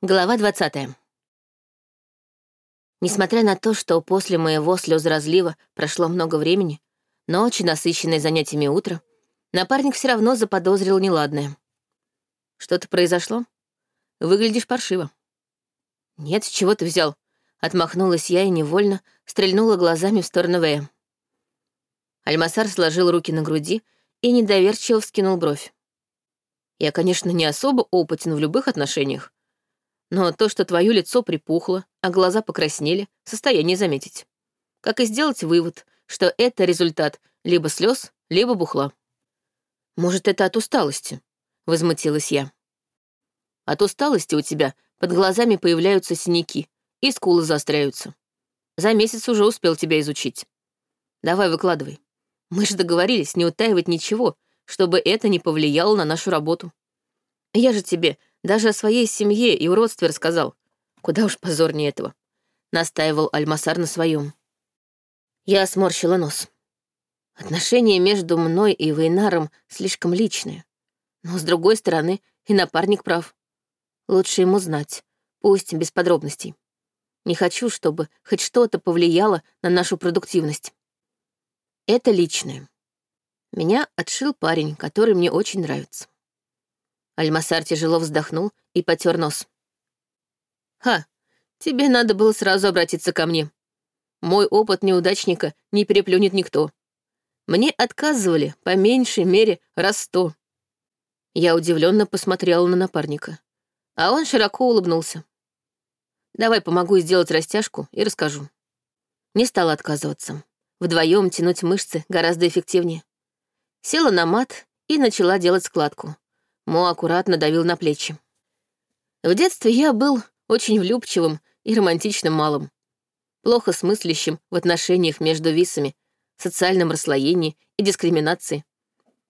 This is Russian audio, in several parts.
Глава 20. Несмотря на то, что после моего слезоразлива прошло много времени, ночи, насыщенные занятиями утра, напарник все равно заподозрил неладное. Что-то произошло? Выглядишь паршиво. Нет, с чего ты взял? Отмахнулась я и невольно стрельнула глазами в сторону Вэя. Альмасар сложил руки на груди и недоверчиво вскинул бровь. Я, конечно, не особо опытен в любых отношениях, но то, что твое лицо припухло, а глаза покраснели, в состоянии заметить. Как и сделать вывод, что это результат либо слез, либо бухла. Может, это от усталости? Возмутилась я. От усталости у тебя под глазами появляются синяки, и скулы заостряются. За месяц уже успел тебя изучить. Давай, выкладывай. Мы же договорились не утаивать ничего, чтобы это не повлияло на нашу работу. Я же тебе даже о своей семье и уродстве рассказал. Куда уж позорнее этого. Настаивал Альмасар на своем. Я сморщила нос. Отношения между мной и Вейнаром слишком личные. Но, с другой стороны, и напарник прав. Лучше ему знать, пусть без подробностей. Не хочу, чтобы хоть что-то повлияло на нашу продуктивность. Это личное. Меня отшил парень, который мне очень нравится. Альмасар тяжело вздохнул и потер нос. «Ха, тебе надо было сразу обратиться ко мне. Мой опыт неудачника не переплюнет никто. Мне отказывали, по меньшей мере, раз сто». Я удивленно посмотрела на напарника, а он широко улыбнулся. «Давай помогу сделать растяжку и расскажу». Не стала отказываться. Вдвоем тянуть мышцы гораздо эффективнее. Села на мат и начала делать складку. Мо аккуратно давил на плечи. В детстве я был очень влюбчивым и романтичным малым, плохо смыслящим в отношениях между висами, социальном расслоении и дискриминации.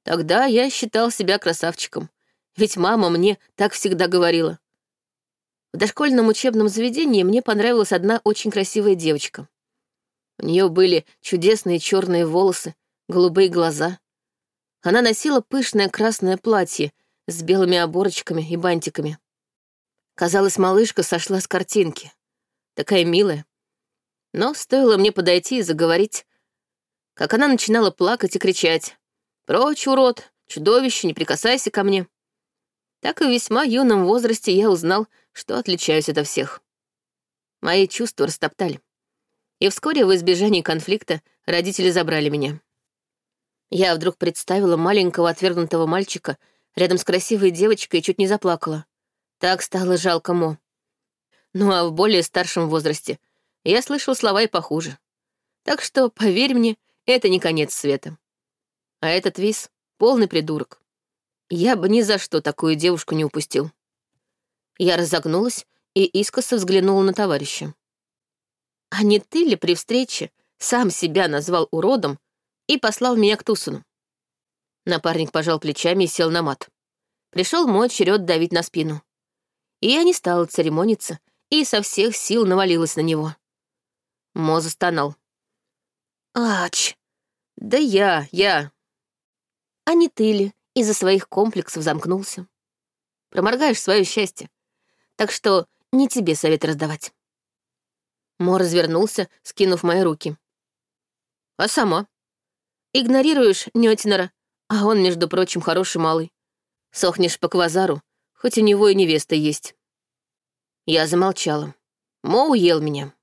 Тогда я считал себя красавчиком, ведь мама мне так всегда говорила. В дошкольном учебном заведении мне понравилась одна очень красивая девочка. У нее были чудесные черные волосы, голубые глаза. Она носила пышное красное платье с белыми оборочками и бантиками. Казалось, малышка сошла с картинки. Такая милая. Но стоило мне подойти и заговорить, как она начинала плакать и кричать. «Прочь, урод! Чудовище, не прикасайся ко мне!» Так и в весьма юном возрасте я узнал, что отличаюсь ото всех. Мои чувства растоптали. И вскоре в избежании конфликта родители забрали меня. Я вдруг представила маленького отвергнутого мальчика, рядом с красивой девочкой чуть не заплакала. Так стало жалко Мо. Ну а в более старшем возрасте я слышал слова и похуже. Так что, поверь мне, это не конец света. А этот Вис — полный придурок. Я бы ни за что такую девушку не упустил. Я разогнулась и искоса взглянула на товарища. А не ты ли при встрече сам себя назвал уродом и послал меня к Тусуну? Напарник пожал плечами и сел на мат. Пришел мой черед давить на спину. И я не стала церемониться и со всех сил навалилась на него. Мо застонал. «Ач! Да я, я!» А не ты ли из-за своих комплексов замкнулся? Проморгаешь свое счастье. Так что не тебе совет раздавать. Мо развернулся, скинув мои руки. «А сама?» «Игнорируешь Нётинера, а он, между прочим, хороший малый. Сохнешь по квазару, хоть у него и невеста есть. Я замолчала. Мо уел меня.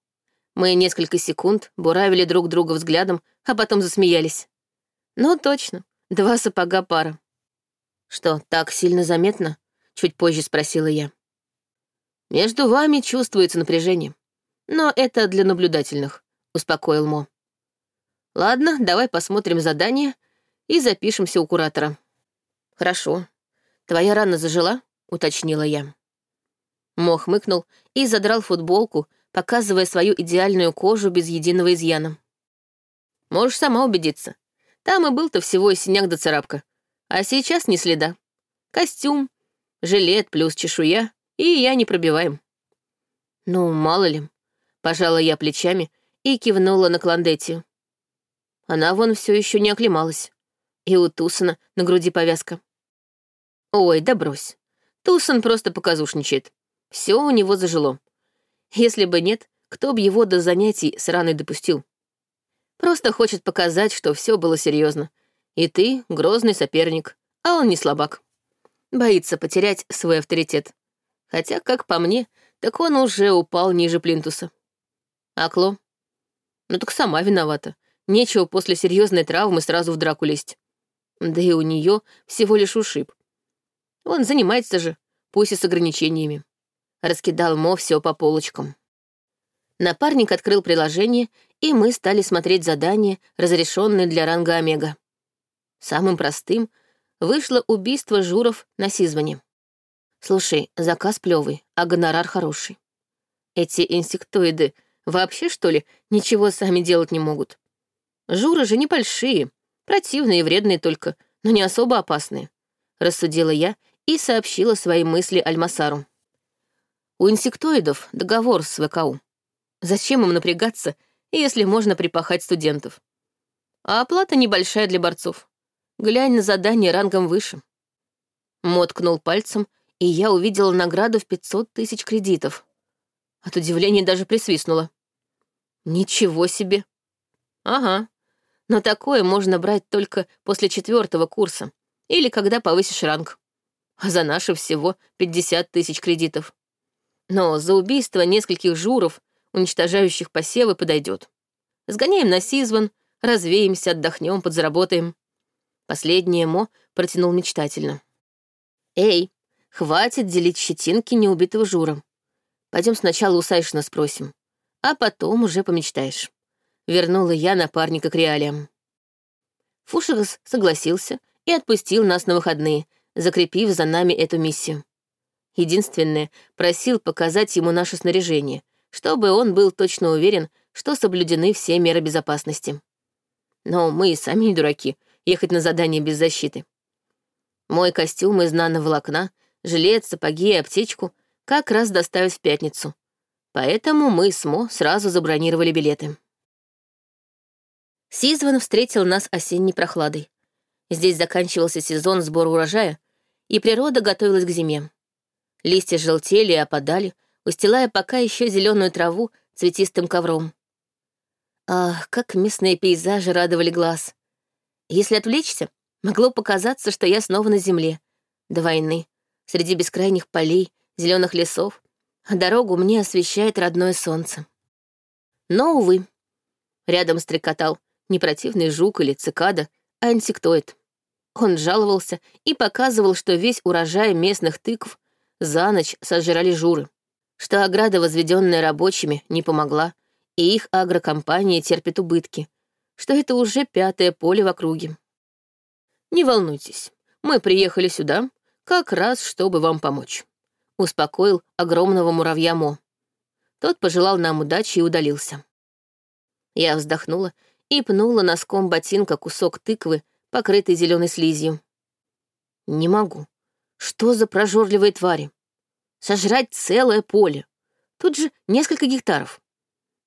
Мы несколько секунд буравили друг друга взглядом, а потом засмеялись. Ну, точно, два сапога пара. Что, так сильно заметно? Чуть позже спросила я. Между вами чувствуется напряжение. Но это для наблюдательных, успокоил Мо. Ладно, давай посмотрим задание и запишемся у куратора. Хорошо. Твоя рана зажила? Уточнила я. Мо хмыкнул и задрал футболку, показывая свою идеальную кожу без единого изъяна. Можешь сама убедиться. Там и был-то всего и синяк да царапка. А сейчас ни следа. Костюм, жилет плюс чешуя, и я не пробиваем. Ну, мало ли. Пожала я плечами и кивнула на Кландетию. Она вон все еще не оклемалась и у Тусона на груди повязка. Ой, да брось. Тусон просто показушничает. Все у него зажило. Если бы нет, кто бы его до занятий с раной допустил? Просто хочет показать, что все было серьезно. И ты — грозный соперник, а он не слабак. Боится потерять свой авторитет. Хотя, как по мне, так он уже упал ниже плинтуса. А Кло? Ну так сама виновата. Нечего после серьезной травмы сразу в драку лезть. Да и у нее всего лишь ушиб. Он занимается же, пусть и с ограничениями. Раскидал Мо все по полочкам. Напарник открыл приложение, и мы стали смотреть задания, разрешенные для ранга Омега. Самым простым вышло убийство журов на Сизване. Слушай, заказ плевый, а гонорар хороший. Эти инсектоиды вообще, что ли, ничего сами делать не могут. Журы же небольшие, противные и вредные только, но не особо опасные. Рассудила я и сообщила свои мысли Альмасару. У инсектоидов договор с ВКУ. Зачем им напрягаться, если можно припахать студентов? А оплата небольшая для борцов. Глянь на задание рангом выше. Моткнул пальцем, и я увидела награду в 500 тысяч кредитов. От удивления даже присвистнула. Ничего себе. Ага. Но такое можно брать только после четвертого курса или когда повысишь ранг. А за наши всего 50 тысяч кредитов. Но за убийство нескольких журов, уничтожающих посевы, подойдет. Сгоняем на Сизван, развеемся, отдохнем, подзаработаем. Последнее Мо протянул мечтательно. «Эй, хватит делить щетинки неубитого Жура. Пойдем сначала у Сайшина спросим, а потом уже помечтаешь». Вернула я напарника к реалиям. Фушигас согласился и отпустил нас на выходные, закрепив за нами эту миссию. Единственное, просил показать ему наше снаряжение, чтобы он был точно уверен, что соблюдены все меры безопасности. Но мы и сами не дураки, ехать на задание без защиты. Мой костюм из нановолокна, жилет, сапоги и аптечку как раз доставят в пятницу. Поэтому мы с Мо сразу забронировали билеты. Сизван встретил нас осенней прохладой. Здесь заканчивался сезон сбора урожая, и природа готовилась к зиме. Листья желтели и опадали, устилая пока еще зеленую траву цветистым ковром. Ах, как местные пейзажи радовали глаз. Если отвлечься, могло показаться, что я снова на земле, до войны, среди бескрайних полей, зеленых лесов, а дорогу мне освещает родное солнце. Но, увы, рядом стрекотал не противный жук или цикада, а инсектоид. Он жаловался и показывал, что весь урожай местных тыкв за ночь сожрали журы, что ограда, возведенная рабочими, не помогла, и их агрокомпания терпит убытки, что это уже пятое поле в округе. «Не волнуйтесь, мы приехали сюда как раз, чтобы вам помочь», — успокоил огромного муравья Мо. Тот пожелал нам удачи и удалился. Я вздохнула и пнула носком ботинка кусок тыквы, покрытый зеленой слизью. «Не могу. Что за прожорливые твари? Сожрать целое поле. Тут же несколько гектаров.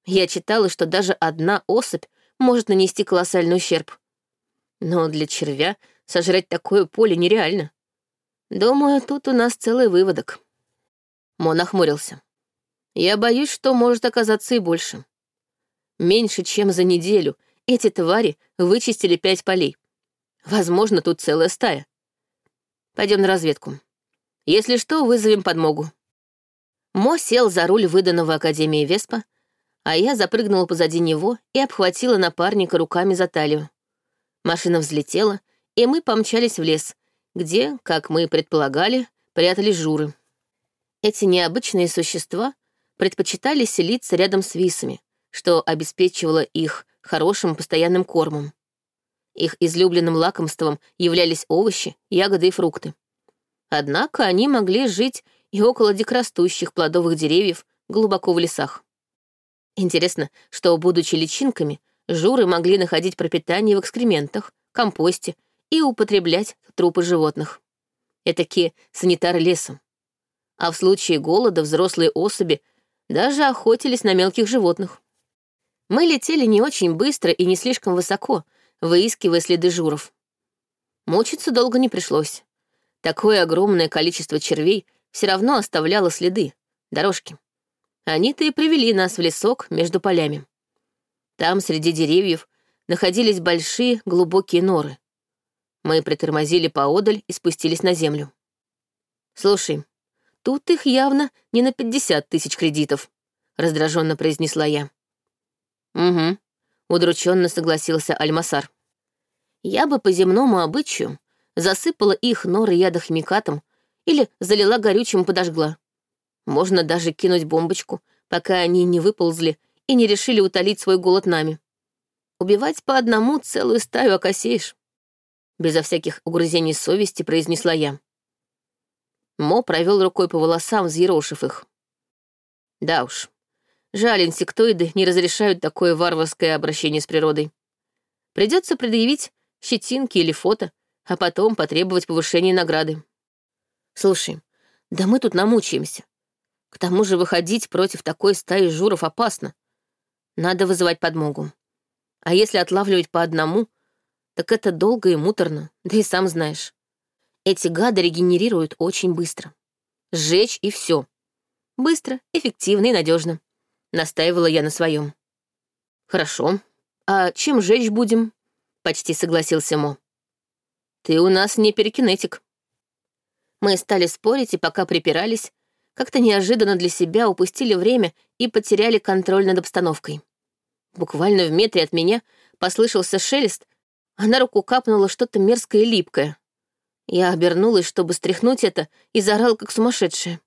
Я читала, что даже одна особь может нанести колоссальный ущерб. Но для червя сожрать такое поле нереально. Думаю, тут у нас целый выводок. Мо нахмурился. Я боюсь, что может оказаться и больше. Меньше чем за неделю эти твари вычистили пять полей. Возможно, тут целая стая. Пойдем на разведку. Если что, вызовем подмогу. Мо сел за руль выданного Академии Веспа, а я запрыгнула позади него и обхватила напарника руками за талию. Машина взлетела, и мы помчались в лес, где, как мы предполагали, прятались журы. Эти необычные существа предпочитали селиться рядом с висами, что обеспечивало их хорошим постоянным кормом. Их излюбленным лакомством являлись овощи, ягоды и фрукты. Однако они могли жить и около дикорастущих плодовых деревьев глубоко в лесах. Интересно, что, будучи личинками, журы могли находить пропитание в экскрементах, компосте и употреблять трупы животных. Этакие санитары леса. А в случае голода взрослые особи даже охотились на мелких животных. Мы летели не очень быстро и не слишком высоко, выискивая следы журов. Мучиться долго не пришлось. Такое огромное количество червей все равно оставляло следы, дорожки. Они-то и привели нас в лесок между полями. Там, среди деревьев, находились большие глубокие норы. Мы притормозили поодаль и спустились на землю. «Слушай, тут их явно не на пятьдесят тысяч кредитов», — раздраженно произнесла я. «Угу», — удрученно согласился Альмасар. «Я бы по земному обычаю засыпала их норы ядохимикатом или залила горючим и подожгла. Можно даже кинуть бомбочку, пока они не выползли и не решили утолить свой голод нами. Убивать по одному целую стаю окосеешь. Безо всяких угрызений совести произнесла я. Мо провел рукой по волосам, взъерошив их. Да уж, жаль, инсектоиды не разрешают такое варварское обращение с природой. Придется предъявить щетинки или фото, а потом потребовать повышения награды. Слушай, да мы тут намучаемся. К тому же выходить против такой стаи журов опасно. Надо вызывать подмогу. А если отлавливать по одному, так это долго и муторно, да и сам знаешь. Эти гады регенерируют очень быстро. Сжечь и все. Быстро, эффективно и надежно. Настаивала я на своем. Хорошо. А чем жечь будем? Почти согласился Мо. Ты у нас не перекинетик. Мы стали спорить, и пока припирались, как-то неожиданно для себя упустили время и потеряли контроль над обстановкой. Буквально в метре от меня послышался шелест, а на руку капнуло что-то мерзкое и липкое. Я обернулась, чтобы стряхнуть это, и заорал, как сумасшедшая.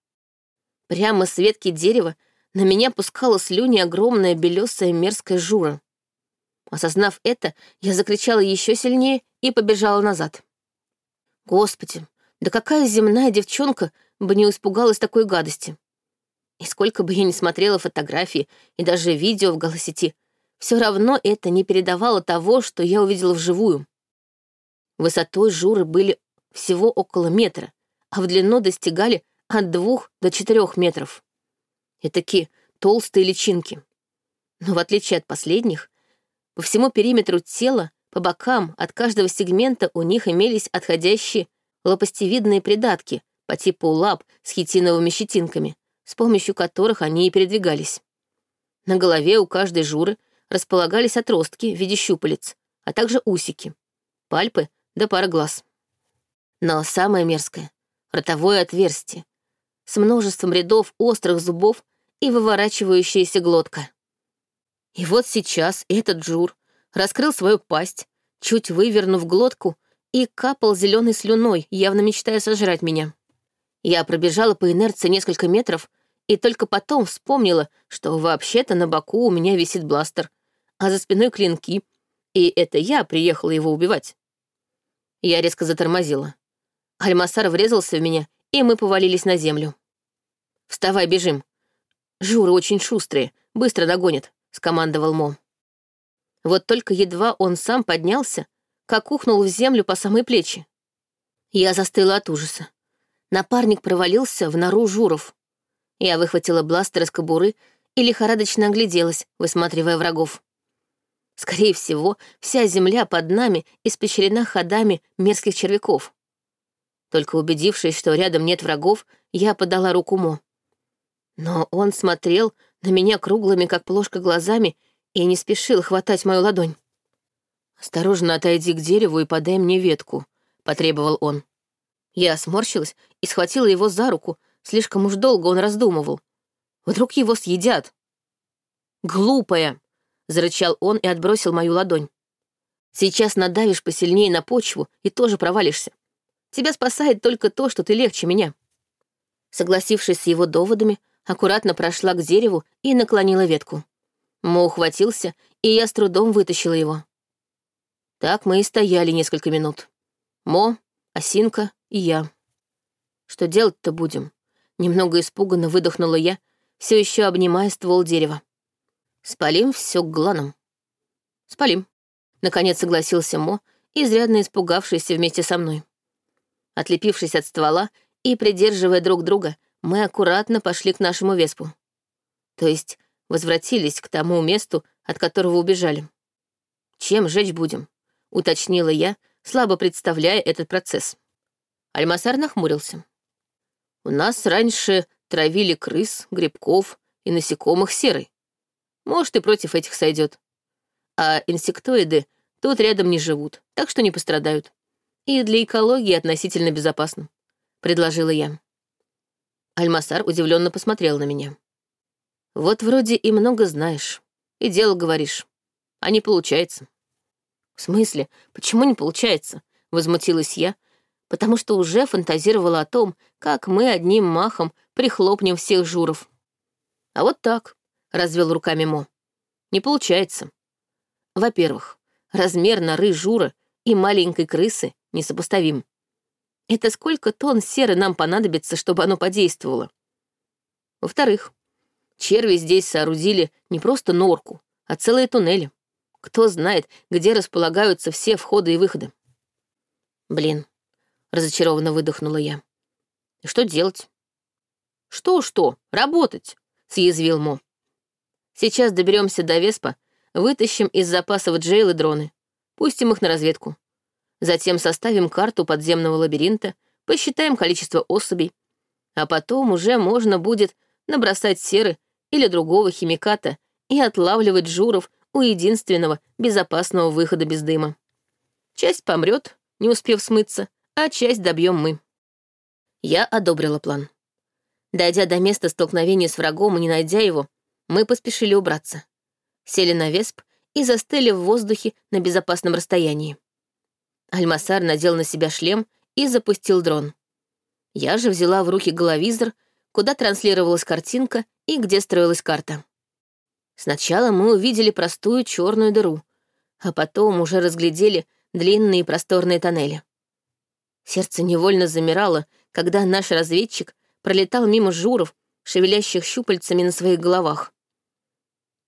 Прямо с ветки дерева на меня пускала слюни огромная белесая мерзкая жура. Осознав это, я закричала еще сильнее и побежала назад. Господи, да какая земная девчонка бы не испугалась такой гадости. И сколько бы я ни смотрела фотографии и даже видео в голосети, все равно это не передавало того, что я увидела вживую. Высотой журы были всего около метра, а в длину достигали от двух до четырех метров. Такие толстые личинки. Но в отличие от последних, по всему периметру тела, по бокам от каждого сегмента у них имелись отходящие лопастевидные придатки по типу лап с хитиновыми щетинками, с помощью которых они и передвигались. На голове у каждой журы располагались отростки в виде щупалец, а также усики, пальпы да пара глаз. Но самое мерзкое — ротовое отверстие с множеством рядов острых зубов и выворачивающаяся глотка. И вот сейчас этот жур раскрыл свою пасть, чуть вывернув глотку, и капал зеленой слюной, явно мечтая сожрать меня. Я пробежала по инерции несколько метров и только потом вспомнила, что вообще-то на боку у меня висит бластер, а за спиной клинки, и это я приехала его убивать. Я резко затормозила. Альмасар врезался в меня, и мы повалились на землю. «Вставай, бежим. Журы очень шустрые, быстро догонят», — скомандовал Мо. Вот только едва он сам поднялся, как ухнул в землю по самой плечи. Я застыла от ужаса. Напарник провалился в нору журов. Я выхватила бластер из кобуры и лихорадочно огляделась, высматривая врагов. Скорее всего, вся земля под нами испещрена ходами мерзких червяков. Только убедившись, что рядом нет врагов, я подала руку Мо. Но он смотрел на меня круглыми, как плошка, глазами и не спешил хватать мою ладонь. «Осторожно отойди к дереву и подай мне ветку», — потребовал он. Я сморщилась и схватила его за руку, слишком уж долго он раздумывал. Вдруг его съедят? «Глупая!» — зарычал он и отбросил мою ладонь. «Сейчас надавишь посильнее на почву и тоже провалишься. Тебя спасает только то, что ты легче меня». Согласившись с его доводами, аккуратно прошла к дереву и наклонила ветку. Мо ухватился, и я с трудом вытащила его. Так мы и стояли несколько минут. Мо, Осинка и я. Что делать-то будем? Немного испуганно выдохнула я, все еще обнимая ствол дерева. Спалим все к гланам. Спалим. Наконец согласился Мо, изрядно испугавшийся вместе со мной. Отлепившись от ствола и придерживая друг друга, мы аккуратно пошли к нашему веспу. То есть возвратились к тому месту, от которого убежали. «Чем жечь будем?» — уточнила я, слабо представляя этот процесс. Альмасар нахмурился. «У нас раньше травили крыс, грибков и насекомых серой. Может, и против этих сойдет. А инсектоиды тут рядом не живут, так что не пострадают. И для экологии относительно безопасно, предложила я. Альмасар удивленно посмотрел на меня. Вот вроде и много знаешь, и дело говоришь, а не получается. В смысле, почему не получается? Возмутилась я, потому что уже фантазировала о том, как мы одним махом прихлопнем всех журов. А вот так, развел руками Мо. Не получается. Во-первых, размер норы жура и маленькой крысы несопоставим. Это сколько тонн серы нам понадобится, чтобы оно подействовало? Во-вторых, черви здесь соорудили не просто норку, а целые туннели. Кто знает, где располагаются все входы и выходы. Блин, разочарованно выдохнула я. Что делать? Что-что, работать, съязвил Мо. Сейчас доберемся до Веспа, вытащим из запасов джейл дроны, пустим их на разведку. Затем составим карту подземного лабиринта, посчитаем количество особей, а потом уже можно будет набросать серы или другого химиката и отлавливать журов у единственного безопасного выхода без дыма. Часть помрет, не успев смыться, а часть добьем мы. Я одобрила план. Дойдя до места столкновения с врагом и не найдя его, мы поспешили убраться. Сели на весп и застыли в воздухе на безопасном расстоянии. Альмасар надел на себя шлем и запустил дрон. Я же взяла в руки головизор, куда транслировалась картинка и где строилась карта. Сначала мы увидели простую черную дыру, а потом уже разглядели длинные просторные тоннели. Сердце невольно замирало, когда наш разведчик пролетал мимо журов, шевелящих щупальцами на своих головах.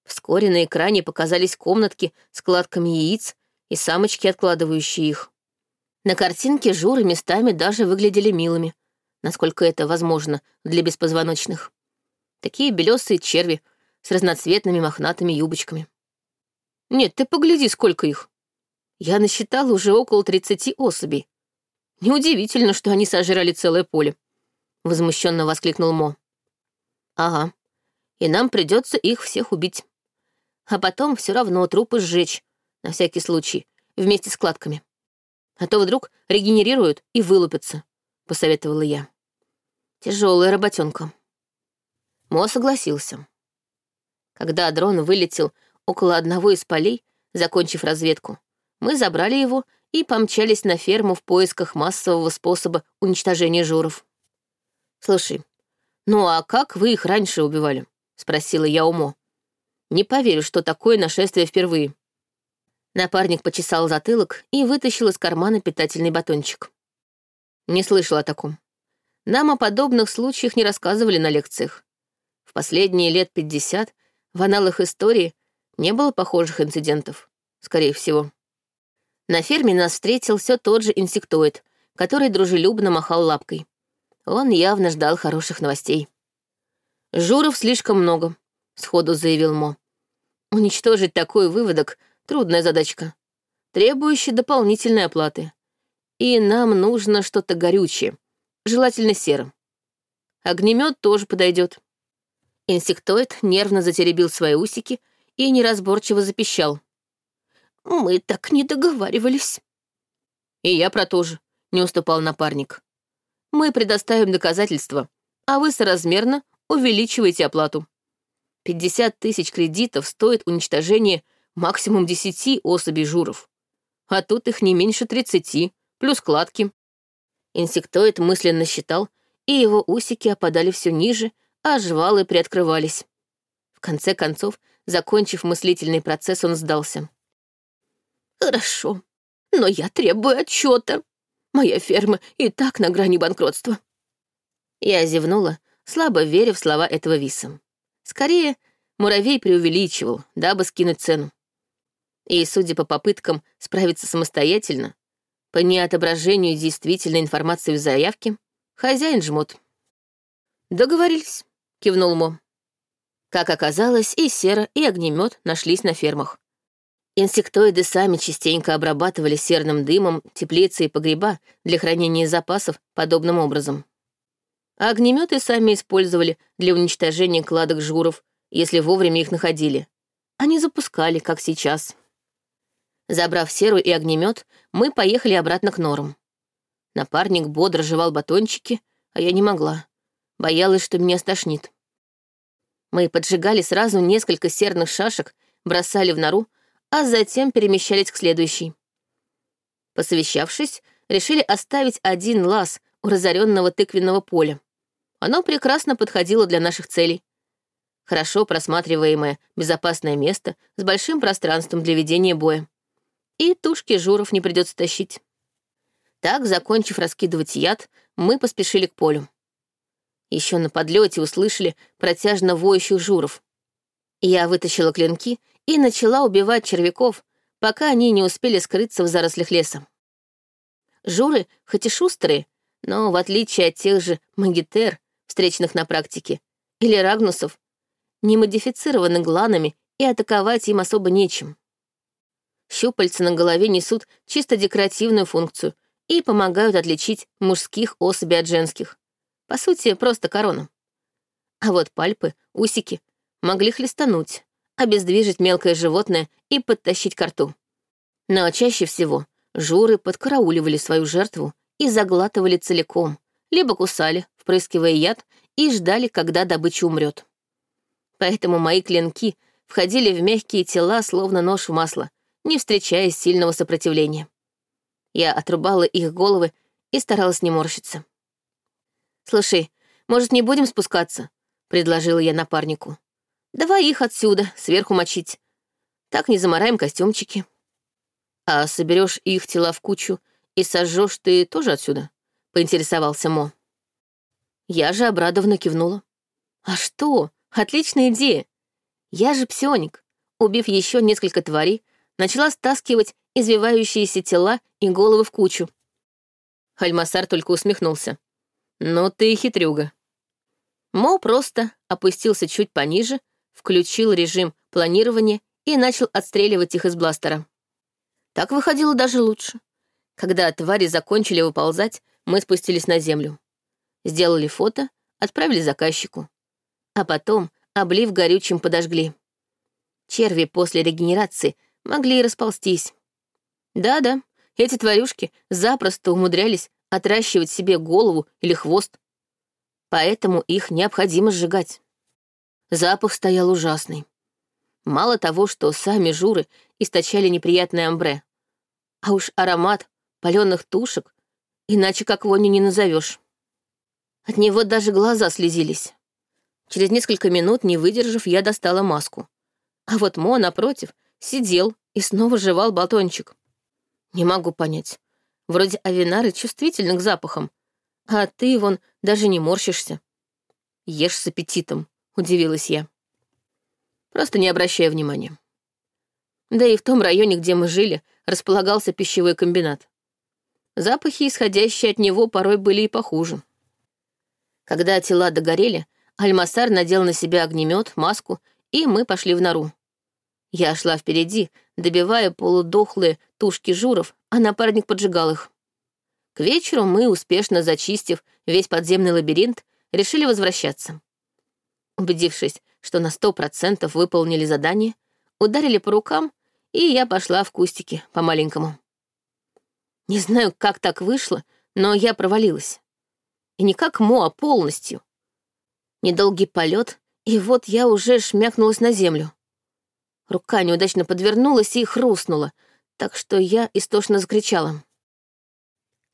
Вскоре на экране показались комнатки с кладками яиц и самочки, откладывающие их. На картинке журы местами даже выглядели милыми, насколько это возможно для беспозвоночных. Такие белесые черви с разноцветными мохнатыми юбочками. Нет, ты погляди, сколько их. Я насчитала уже около 30 особей. Неудивительно, что они сожрали целое поле. Возмущенно воскликнул Мо. Ага. И нам придется их всех убить. А потом все равно трупы сжечь, на всякий случай, вместе с кладками. А то вдруг регенерируют и вылупятся, посоветовала я. Тяжелая работенка. Мо согласился. Когда дрон вылетел около одного из полей, закончив разведку, мы забрали его и помчались на ферму в поисках массового способа уничтожения журов. «Слушай, ну а как вы их раньше убивали?» — спросила я Умо. «Не поверю, что такое нашествие впервые». Напарник почесал затылок и вытащил из кармана питательный батончик. Не слышал о таком. Нам о подобных случаях не рассказывали на лекциях. В последние лет пятьдесят в аналах истории не было похожих инцидентов, скорее всего. На ферме нас встретил все тот же инсектоид, который дружелюбно махал лапкой. Он явно ждал хороших новостей. «Журов слишком много», — сходу заявил Мо. «Уничтожить такой выводок — трудная задачка, требующая дополнительной оплаты. И нам нужно что-то горючее, желательно серым. Огнемет тоже подойдет. Инсектоид нервно затеребил свои усики и неразборчиво запищал. Мы так не договаривались. И я про то же, не уступал напарник. Мы предоставим доказательства, а вы соразмерно увеличиваете оплату. 50 тысяч кредитов стоит уничтожение максимум 10 особей журов. А тут их не меньше 30, плюс кладки. Инсектоид мысленно считал, и его усики опадали все ниже, а жвалы приоткрывались. В конце концов, закончив мыслительный процесс, он сдался. Хорошо, но я требую отчета. Моя ферма и так на грани банкротства. Я зевнула, слабо веря в слова этого виса. Скорее, муравей преувеличивал, дабы скинуть цену. И, судя по попыткам справиться самостоятельно, по неотображению действительной информации в заявке, хозяин жмот. «Договорились», — кивнул Мо. Как оказалось, и сера, и огнемет нашлись на фермах. Инсектоиды сами частенько обрабатывали серным дымом теплицы и погреба для хранения запасов подобным образом. А огнеметы сами использовали для уничтожения кладок журов, если вовремя их находили. Они запускали, как сейчас. Забрав серу и огнемет, мы поехали обратно к норам. Напарник бодро жевал батончики, а я не могла. Боялась, что меня стошнит. Мы поджигали сразу несколько серных шашек, бросали в нору, а затем перемещались к следующей. Посовещавшись, решили оставить один лаз у разоренного тыквенного поля. Оно прекрасно подходило для наших целей. Хорошо просматриваемое, безопасное место с большим пространством для ведения боя. И тушки журов не придется тащить. Так, закончив раскидывать яд, мы поспешили к полю. Еще на подлете услышали протяжно воющих журов. Я вытащила клинки и начала убивать червяков, пока они не успели скрыться в зарослях леса. Журы, хоть и шустрые, но в отличие от тех же магитер, встреченных на практике, или рагнусов, не модифицированы гланами и атаковать им особо нечем. Щупальца на голове несут чисто декоративную функцию и помогают отличить мужских особей от женских. По сути, просто корона. А вот пальпы, усики могли хлестануть, обездвижить мелкое животное и подтащить к рту. Но чаще всего журы подкарауливали свою жертву и заглатывали целиком, либо кусали, впрыскивая яд, и ждали, когда добыча умрет. Поэтому мои клинки входили в мягкие тела, словно нож в масло, не встречая сильного сопротивления. Я отрубала их головы и старалась не морщиться. «Слушай, может, не будем спускаться?» — предложила я напарнику. «Давай их отсюда, сверху мочить. Так не замораем костюмчики». «А соберешь их тела в кучу и сожжешь ты тоже отсюда?» — поинтересовался Мо. Я же обрадованно кивнула. «А что? Отличная идея! Я же псионик. Убив еще несколько тварей, начала стаскивать извивающиеся тела и головы в кучу. Хальмасар только усмехнулся. «Ну ты хитрюга». Мо просто опустился чуть пониже, включил режим планирования и начал отстреливать их из бластера. Так выходило даже лучше. Когда твари закончили выползать, мы спустились на землю. Сделали фото, отправили заказчику. А потом, облив горючим, подожгли. Черви после регенерации могли и расползтись. Да-да, эти тварюшки запросто умудрялись отращивать себе голову или хвост. Поэтому их необходимо сжигать. Запах стоял ужасный. Мало того, что сами журы источали неприятное амбре, а уж аромат паленых тушек, иначе как вони не назовешь. От него даже глаза слезились. Через несколько минут, не выдержав, я достала маску. А вот Мо, напротив, сидел и снова жевал батончик. Не могу понять. Вроде авинары чувствительны к запахам, а ты, вон, даже не морщишься. Ешь с аппетитом, удивилась я. Просто не обращая внимания. Да и в том районе, где мы жили, располагался пищевой комбинат. Запахи, исходящие от него, порой были и похуже. Когда тела догорели, Альмасар надел на себя огнемет, маску, и мы пошли в нору. Я шла впереди, добивая полудохлые тушки журов, а напарник поджигал их. К вечеру мы, успешно зачистив весь подземный лабиринт, решили возвращаться. Убедившись, что на сто процентов выполнили задание, ударили по рукам, и я пошла в кустики по-маленькому. Не знаю, как так вышло, но я провалилась. И не как Мо, а полностью. Недолгий полет, и вот я уже шмякнулась на землю. Рука неудачно подвернулась и хрустнула, так что я истошно закричала.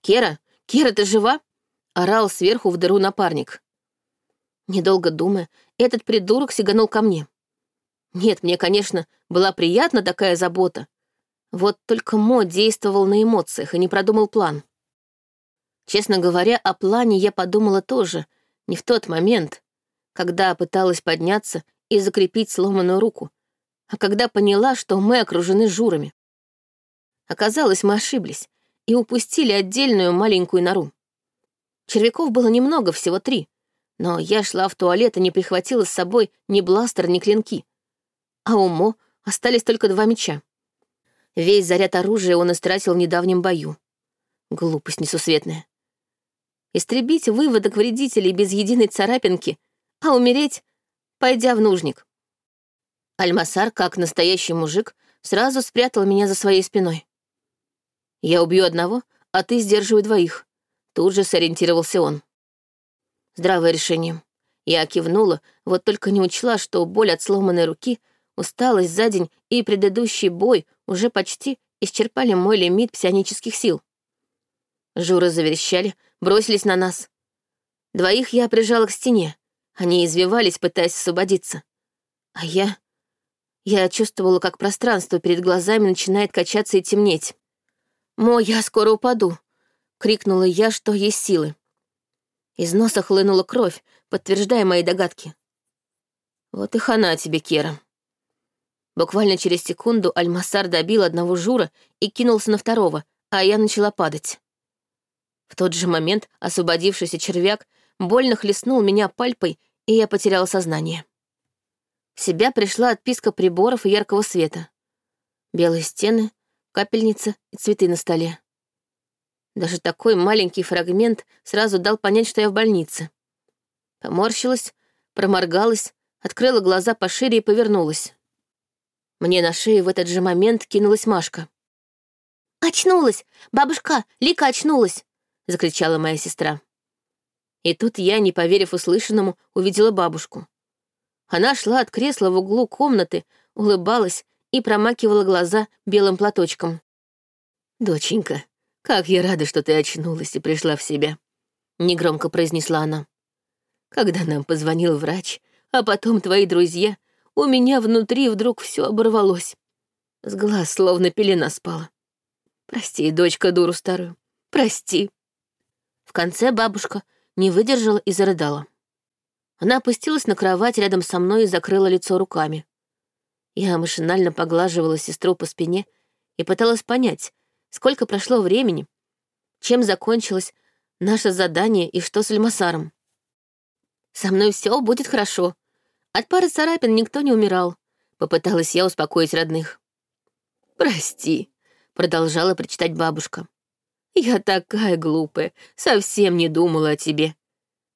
«Кера! Кера, ты жива?» — орал сверху в дыру напарник. Недолго думая, этот придурок сиганул ко мне. Нет, мне, конечно, была приятна такая забота. Вот только Мо действовал на эмоциях и не продумал план. Честно говоря, о плане я подумала тоже, не в тот момент, когда пыталась подняться и закрепить сломанную руку, а когда поняла, что мы окружены журами. Оказалось, мы ошиблись и упустили отдельную маленькую нору. Червяков было немного, всего три, но я шла в туалет и не прихватила с собой ни бластер, ни клинки. А у Мо остались только два меча. Весь заряд оружия он истратил в недавнем бою. Глупость несусветная. Истребить выводок вредителей без единой царапинки, а умереть, пойдя в нужник. Альмасар, как настоящий мужик, сразу спрятал меня за своей спиной. «Я убью одного, а ты сдерживай двоих», — тут же сориентировался он. Здравое решение. Я кивнула, вот только не учла, что боль от сломанной руки, усталость за день и предыдущий бой уже почти исчерпали мой лимит псионических сил. Журы заверещали, бросились на нас. Двоих я прижала к стене. Они извивались, пытаясь освободиться. А я... Я чувствовала, как пространство перед глазами начинает качаться и темнеть. «Мо, я скоро упаду!» — крикнула я, что есть силы. Из носа хлынула кровь, подтверждая мои догадки. «Вот и хана тебе, Кера!» Буквально через секунду Альмасар добил одного Жура и кинулся на второго, а я начала падать. В тот же момент освободившийся червяк больно хлестнул меня пальпой, и я потеряла сознание. Себя пришла отписка приборов и яркого света. Белые стены, капельница и цветы на столе. Даже такой маленький фрагмент сразу дал понять, что я в больнице. Поморщилась, проморгалась, открыла глаза пошире и повернулась. Мне на шею в этот же момент кинулась Машка. «Очнулась! Бабушка, Лика очнулась!» — закричала моя сестра. И тут я, не поверив услышанному, увидела бабушку. Она шла от кресла в углу комнаты, улыбалась и промакивала глаза белым платочком. «Доченька, как я рада, что ты очнулась и пришла в себя», — негромко произнесла она. «Когда нам позвонил врач, а потом твои друзья, у меня внутри вдруг все оборвалось. С глаз словно пелена спала. Прости, дочка, дуру старую, прости. В конце бабушка не выдержала и зарыдала. Она опустилась на кровать рядом со мной и закрыла лицо руками. Я машинально поглаживала сестру по спине и пыталась понять, сколько прошло времени, чем закончилось наше задание и что с Альмасаром. «Со мной все будет хорошо», от пары царапин никто не умирал. Попыталась я успокоить родных. «Прости», — продолжала прочитать бабушка. «Я такая глупая, совсем не думала о тебе.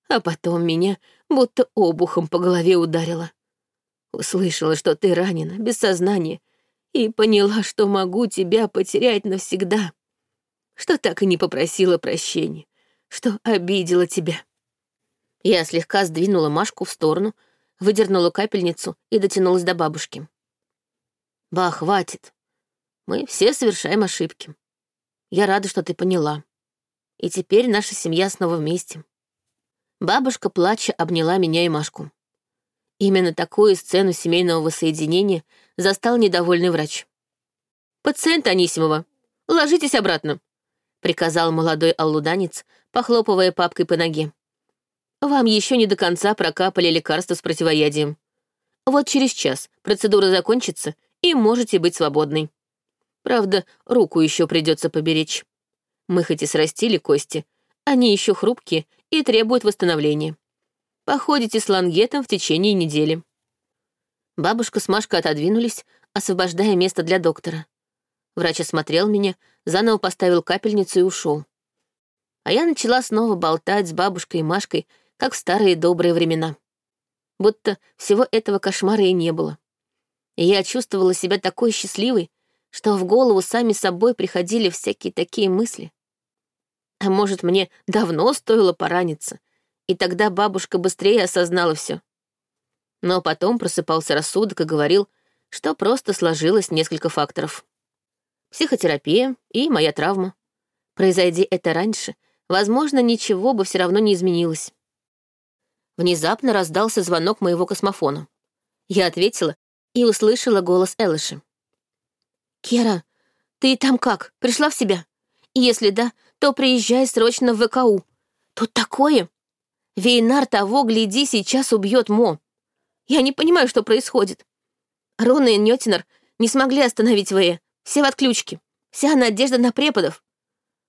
А потом меня будто обухом по голове ударила. Услышала, что ты ранена, без сознания, и поняла, что могу тебя потерять навсегда. Что так и не попросила прощения, что обидела тебя». Я слегка сдвинула Машку в сторону, выдернула капельницу и дотянулась до бабушки. «Ба, хватит. Мы все совершаем ошибки. Я рада, что ты поняла. И теперь наша семья снова вместе». Бабушка, плача, обняла меня и Машку. Именно такую сцену семейного воссоединения застал недовольный врач. «Пациент Анисимова, ложитесь обратно», — приказал молодой аллуданец, похлопывая папкой по ноге. Вам еще не до конца прокапали лекарство с противоядием. Вот через час процедура закончится, и можете быть свободной. Правда, руку еще придется поберечь. Мы хоть и срастили кости, они еще хрупкие и требуют восстановления. Походите с лангетом в течение недели. Бабушка с Машкой отодвинулись, освобождая место для доктора. Врач осмотрел меня, заново поставил капельницу и ушел. А я начала снова болтать с бабушкой и Машкой как в старые добрые времена. Будто всего этого кошмара и не было. И я чувствовала себя такой счастливой, что в голову сами собой приходили всякие такие мысли. А может, мне давно стоило пораниться, и тогда бабушка быстрее осознала все. Но потом просыпался рассудок и говорил, что просто сложилось несколько факторов. Психотерапия и моя травма. Произойди это раньше, возможно, ничего бы все равно не изменилось. Внезапно раздался звонок моего космофона. Я ответила и услышала голос Элыши. «Кера, ты там как, пришла в себя? Если да, то приезжай срочно в ВКУ. Тут такое! Вейнар того, гляди, сейчас убьет Мо. Я не понимаю, что происходит. Рона и Нётинер не смогли остановить Вэя. Все в отключке. Вся надежда на преподов.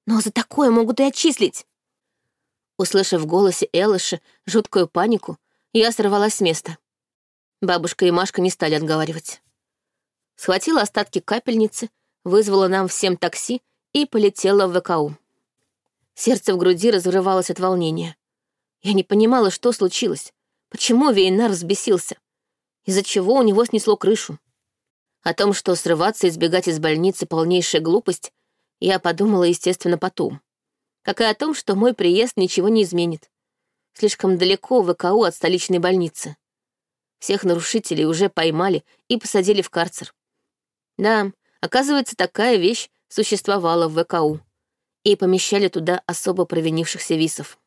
Но за такое могут и отчислить. Услышав в голосе Элыши жуткую панику, я сорвалась с места. Бабушка и Машка не стали отговаривать. Схватила остатки капельницы, вызвала нам всем такси и полетела в ВКУ. Сердце в груди разрывалось от волнения. Я не понимала, что случилось. Почему Вейнар взбесился? Из-за чего у него снесло крышу? О том, что срываться и сбегать из больницы — полнейшая глупость, я подумала, естественно, потом. Как и о том, что мой приезд ничего не изменит. Слишком далеко ВКУ от столичной больницы. Всех нарушителей уже поймали и посадили в карцер. Да, оказывается, такая вещь существовала в ВКУ. И помещали туда особо провинившихся висов.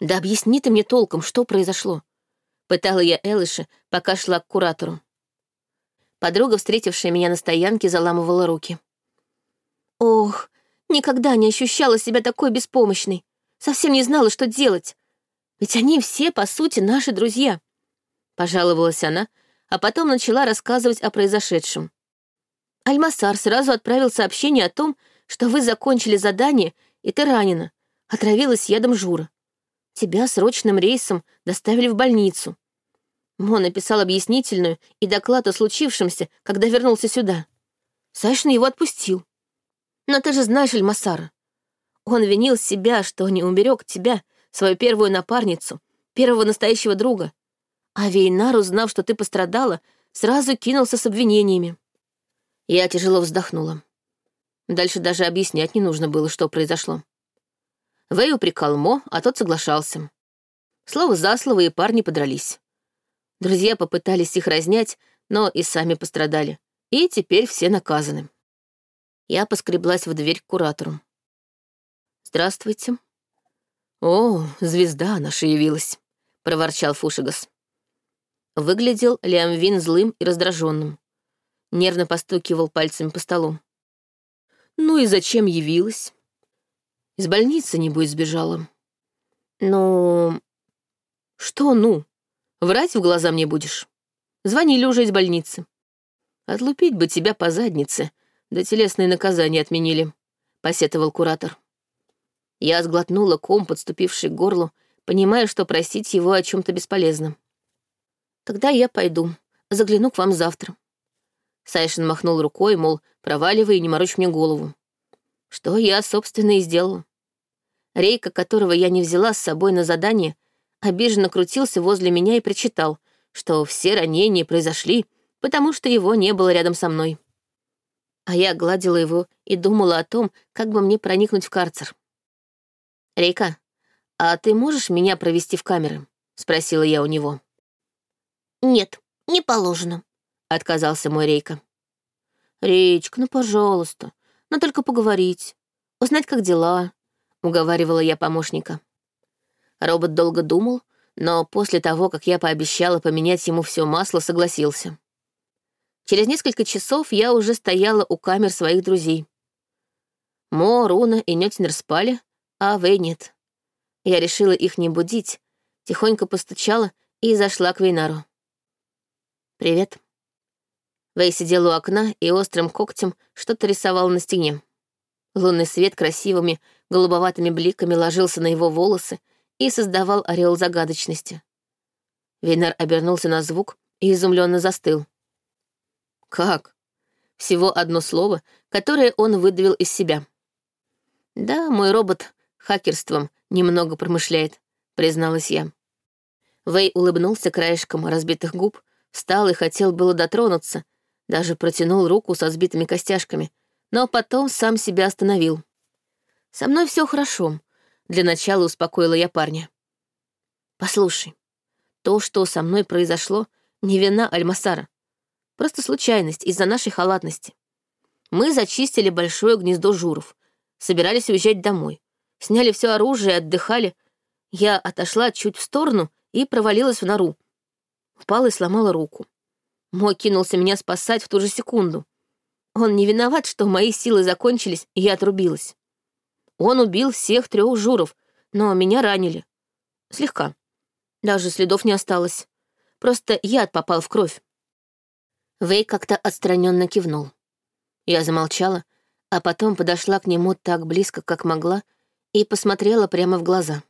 Да объясни ты мне толком, что произошло. Пытала я Элыша, пока шла к куратору. Подруга, встретившая меня на стоянке, заламывала руки. Ох, никогда не ощущала себя такой беспомощной. Совсем не знала, что делать. Ведь они все, по сути, наши друзья. Пожаловалась она, а потом начала рассказывать о произошедшем. Альмасар сразу отправил сообщение о том, что вы закончили задание, и ты ранена, отравилась ядом Жура. Тебя срочным рейсом доставили в больницу. Мо написал объяснительную и доклад о случившемся, когда вернулся сюда. Сайшин его отпустил. Но ты же знаешь Альмасара. Он винил себя, что не уберег тебя, свою первую напарницу, первого настоящего друга. А Вейнар, узнав, что ты пострадала, сразу кинулся с обвинениями. Я тяжело вздохнула. Дальше даже объяснять не нужно было, что произошло. Вэй упрекал Мо, а тот соглашался. Слово за слово, и парни подрались. Друзья попытались их разнять, но и сами пострадали. И теперь все наказаны. Я поскреблась в дверь к куратору. «Здравствуйте». «О, звезда наша явилась», — проворчал Фушигас. Выглядел Лиамвин злым и раздраженным. Нервно постукивал пальцами по столу. «Ну и зачем явилась?» Из больницы, небось, сбежала. Ну... Что ну? Врать в глаза мне будешь? Звонили уже из больницы. Отлупить бы тебя по заднице, да телесные наказания отменили, — посетовал куратор. Я сглотнула ком, подступивший к горлу, понимая, что просить его о чем то бесполезно. «Тогда я пойду, загляну к вам завтра». Сайшин махнул рукой, мол, проваливай и не морочь мне голову. Что я, собственно, и сделала. Рейка, которого я не взяла с собой на задание, обиженно крутился возле меня и причитал, что все ранения произошли, потому что его не было рядом со мной. А я гладила его и думала о том, как бы мне проникнуть в карцер. «Рейка, а ты можешь меня провести в камеры?» — спросила я у него. «Нет, не положено», — отказался мой Рейка. «Речка, ну, пожалуйста, но только поговорить, узнать, как дела, — уговаривала я помощника. Робот долго думал, но после того, как я пообещала поменять ему все масло, согласился. Через несколько часов я уже стояла у камер своих друзей. Мо, Руна и Нётинер спали, а Вэй нет. Я решила их не будить, тихонько постучала и зашла к Вейнару. «Привет». Вэй сидел у окна и острым когтем что-то рисовал на стене. Лунный свет красивыми голубоватыми бликами ложился на его волосы и создавал ореол загадочности. Вейнар обернулся на звук и изумленно застыл. «Как?» Всего одно слово, которое он выдавил из себя. «Да, мой робот хакерством немного промышляет», — призналась я. Вэй улыбнулся краешком разбитых губ, встал и хотел было дотронуться, даже протянул руку со сбитыми костяшками, но потом сам себя остановил. «Со мной все хорошо», — для начала успокоила я парня. «Послушай, то, что со мной произошло, не вина Альмасара. Просто случайность из-за нашей халатности. Мы зачистили большое гнездо журов, собирались уезжать домой, сняли все оружие, отдыхали. Я отошла чуть в сторону и провалилась в нору. Упала и сломала руку. Мой кинулся меня спасать в ту же секунду. Он не виноват, что мои силы закончились, и я отрубилась. Он убил всех трех журов, но меня ранили. Слегка. Даже следов не осталось. Просто яд попал в кровь. Вей как-то отстраненно кивнул. Я замолчала, а потом подошла к нему так близко, как могла, и посмотрела прямо в глаза.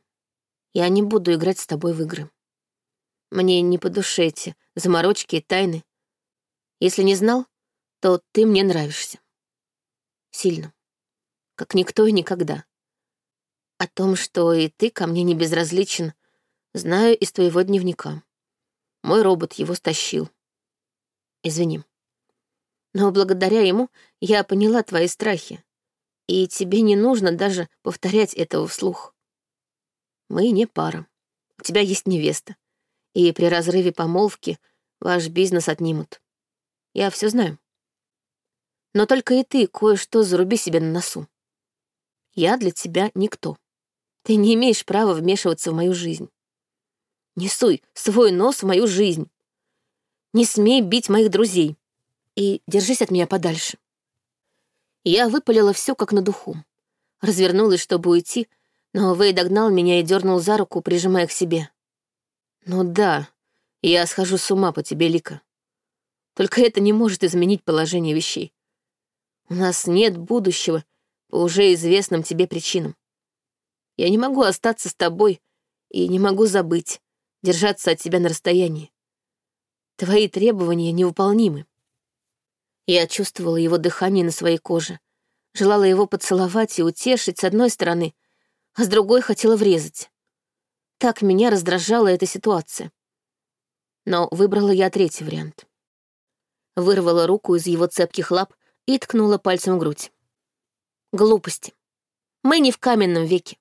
Я не буду играть с тобой в игры. Мне не по душе эти заморочки и тайны. Если не знал, то ты мне нравишься. Сильно. Как никто и никогда. О том, что и ты ко мне не безразличен, знаю из твоего дневника. Мой робот его стащил. Извини. Но благодаря ему я поняла твои страхи, и тебе не нужно даже повторять этого вслух. Мы не пара. У тебя есть невеста, и при разрыве помолвки ваш бизнес отнимут. Я все знаю. Но только и ты кое-что заруби себе на носу. Я для тебя никто. Ты не имеешь права вмешиваться в мою жизнь. Не суй свой нос в мою жизнь. Не смей бить моих друзей. И держись от меня подальше. Я выпалила все как на духу. Развернулась, чтобы уйти, но Вэй догнал меня и дернул за руку, прижимая к себе. «Ну да, я схожу с ума по тебе, Лика. Только это не может изменить положение вещей. У нас нет будущего по уже известным тебе причинам. Я не могу остаться с тобой и не могу забыть, держаться от тебя на расстоянии. Твои требования невыполнимы. Я чувствовала его дыхание на своей коже, желала его поцеловать и утешить с одной стороны, а с другой хотела врезать. Так меня раздражала эта ситуация. Но выбрала я третий вариант. Вырвала руку из его цепких лап и ткнула пальцем в грудь. Глупости. Мы не в каменном веке.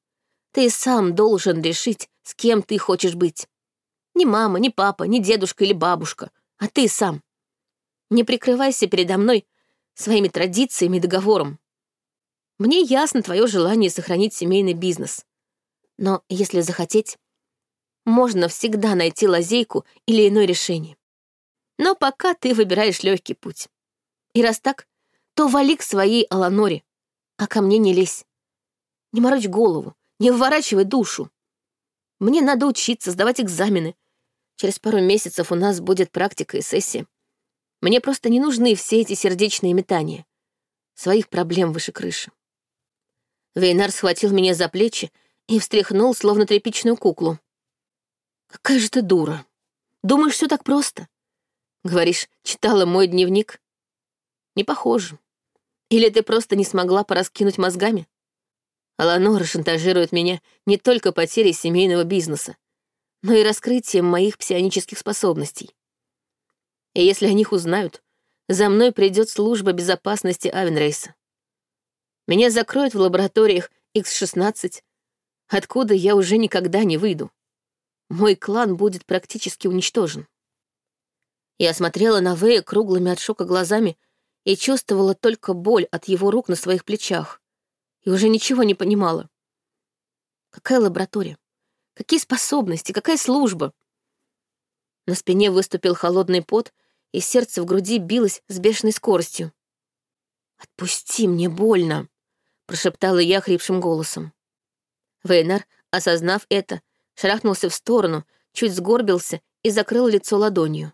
Ты сам должен решить, с кем ты хочешь быть. Ни мама, ни папа, ни дедушка или бабушка, а ты сам. Не прикрывайся передо мной своими традициями и договором. Мне ясно твое желание сохранить семейный бизнес. Но если захотеть, можно всегда найти лазейку или иное решение. Но пока ты выбираешь легкий путь. И раз так, то вали к своей Аланоре, а ко мне не лезь. Не морочь голову, не выворачивай душу. Мне надо учиться, сдавать экзамены. Через пару месяцев у нас будет практика и сессия. Мне просто не нужны все эти сердечные метания. Своих проблем выше крыши. Вейнар схватил меня за плечи и встряхнул, словно тряпичную куклу. «Какая же ты дура! Думаешь, все так просто? Говоришь, читала мой дневник? Не похоже. Или ты просто не смогла пораскинуть мозгами? Аланора шантажирует меня не только потерей семейного бизнеса, но и раскрытием моих псионических способностей. И если о них узнают, за мной придет служба безопасности Авенрейса. Меня закроют в лабораториях X-16, откуда я уже никогда не выйду. Мой клан будет практически уничтожен. Я смотрела на Вэя круглыми от шока глазами и чувствовала только боль от его рук на своих плечах. И уже ничего не понимала. Какая лаборатория? Какие способности? Какая служба? На спине выступил холодный пот, и сердце в груди билось с бешеной скоростью. «Отпусти, мне больно!» — прошептала я хрипшим голосом. Вейнар, осознав это, шарахнулся в сторону, чуть сгорбился и закрыл лицо ладонью.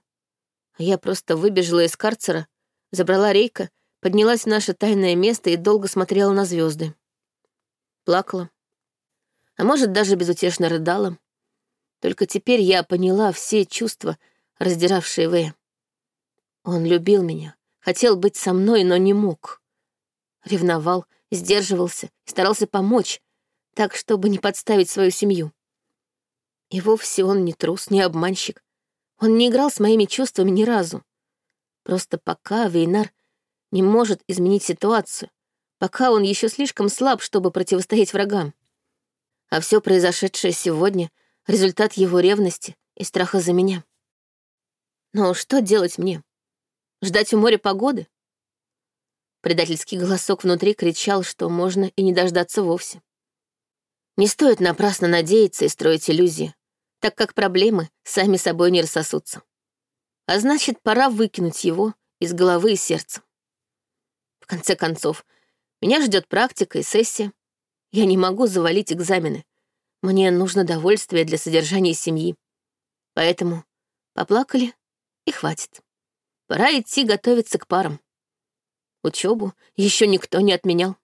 Я просто выбежала из карцера, забрала рейка, поднялась в наше тайное место и долго смотрела на звезды. Плакала, а может, даже безутешно рыдала. Только теперь я поняла все чувства, раздиравшие Вэя. Он любил меня, хотел быть со мной, но не мог. Ревновал, сдерживался и старался помочь, так, чтобы не подставить свою семью. И вовсе он не трус, не обманщик. Он не играл с моими чувствами ни разу. Просто пока Вейнар не может изменить ситуацию, пока он еще слишком слаб, чтобы противостоять врагам. А все произошедшее сегодня — результат его ревности и страха за меня. Но что делать мне? Ждать у моря погоды? Предательский голосок внутри кричал, что можно и не дождаться вовсе. Не стоит напрасно надеяться и строить иллюзии, так как проблемы сами собой не рассосутся. А значит, пора выкинуть его из головы и сердца. В конце концов, меня ждет практика и сессия, я не могу завалить экзамены. Мне нужно довольствие для содержания семьи. Поэтому поплакали и хватит. Пора идти готовиться к парам. Учебу еще никто не отменял.